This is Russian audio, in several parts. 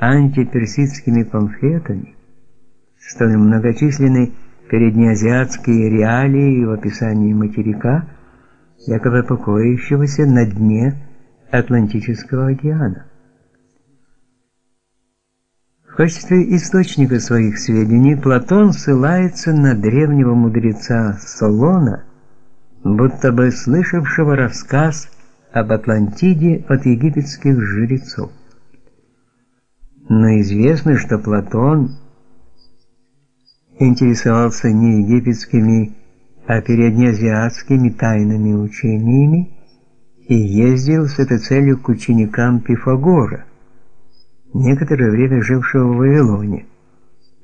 антиперсидскими памфлетами, столь многочисленны переднеазиатские реалии в описании материка, якобы покоящегося на дне Атлантического океана. В качестве источника своих сведений Платон ссылается на древнего мудреца Солона, будто бы слышавшего рассказ об Атлантиде от египетских жрецов. Но известно, что Платон интересовался не египетскими, а переднеазиатскими тайными учениями и ездил с этой целью к ученикам Пифагора, некоторое время жившего в Вавилоне,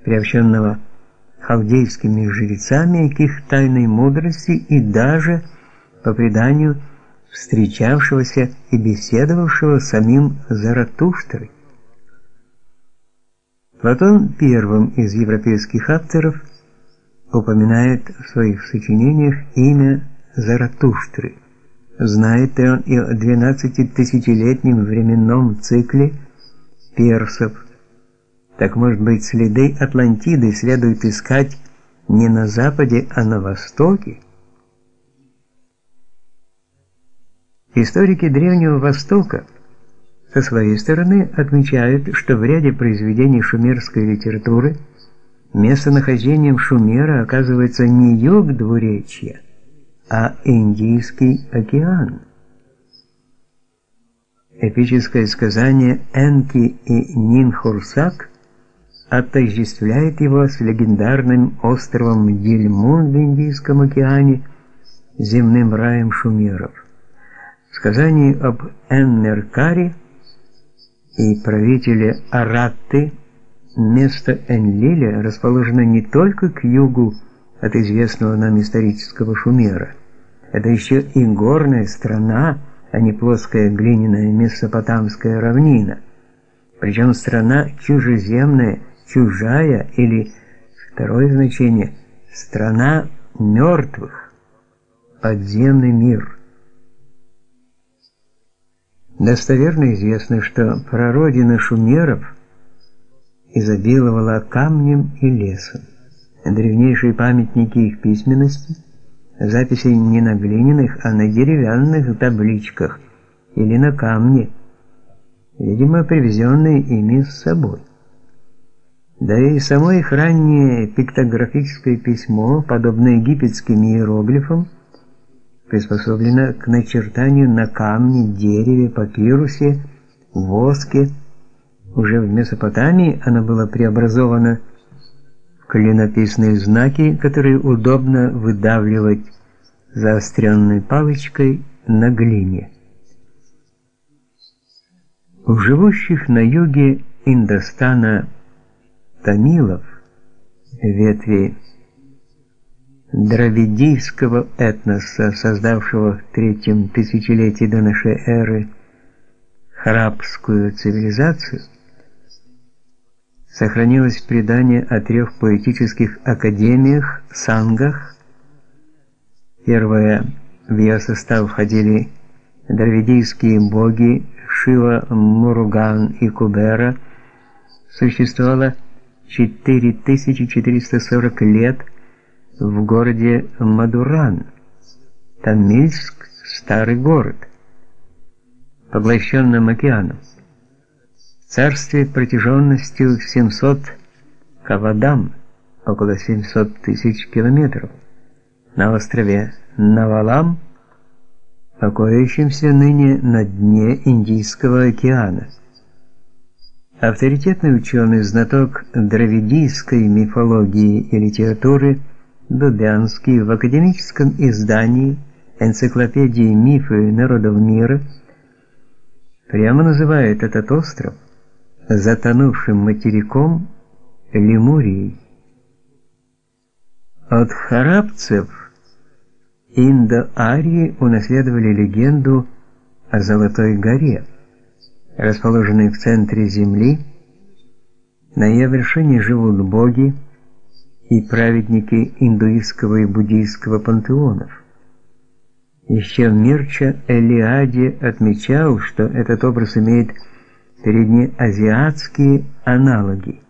приобщенного халдейскими жрецами к их тайной мудрости и даже, по преданию, встречавшегося и беседовавшего с самим Заратуштрой. Платон первым из европейских авторов упоминает в своих сочинениях имя Заратуштры. Знает ли он и о 12-тысячелетнем временном цикле персов. Так может быть, следы Атлантиды следует искать не на западе, а на востоке? Историки Древнего Востока со своей стороны отмечают, что в ряде произведений шумерской литературы местонахождением Шумера оказывается не юг двуречья, а Индийский океан. Эпическое сказание Энки и Нинхурсак отождествляет его с легендарным островом Дильмун в Индийском океане, земным раем шумеров. В сказании об Энмеркаре и правителе Аратты место Энлиля расположено не только к югу от известного нам исторического Шумера. Это еще и горная страна, а не плоская глиняная месопотамская равнина. Причем страна чужеземная, чужая или, второе значение, страна мертвых, подземный мир – Достоверно известно, что прародина шумеров изобиловала камнем и лесом. Древнейшие памятники их письменности записи не на глиняных, а на деревянных табличках или на камне, видимо, привезенные ими с собой. Да и само их раннее пиктографическое письмо, подобное египетским иероглифам, приспособлена к начертанию на камне, дереве, папирусе, воске. Уже в Месопотамии она была преобразована в клинописные знаки, которые удобно выдавливать заостренной палочкой на глине. У живущих на юге Индостана тамилов ветви дравидийского этноса, создавшего в третьем тысячелетии до нашей эры харабскую цивилизацию, сохранилось предание о трех поэтических академиях, сангах. Первая в ее состав входили дравидийские боги Шива, Муруган и Кубера. Существовало 4440 лет в городе Мадуран. Тамильск – старый город, поглощенным океаном. Царствие протяженностью 700 кавадам, около 700 тысяч километров, на острове Навалам, покоящемся ныне на дне Индийского океана. Авторитетный ученый, знаток дравидийской мифологии и литературы – Дубянский в академическом издании энциклопедии «Мифы народов мира» прямо называет этот остров затонувшим материком Лемурией. От харабцев индо-арии унаследовали легенду о Золотой горе, расположенной в центре земли. На ее вершине живут боги, и праведники индуистского и буддийского пантеонов. Еще Мирча Элиаде отмечал, что этот образ имеет среднеазиатские аналоги.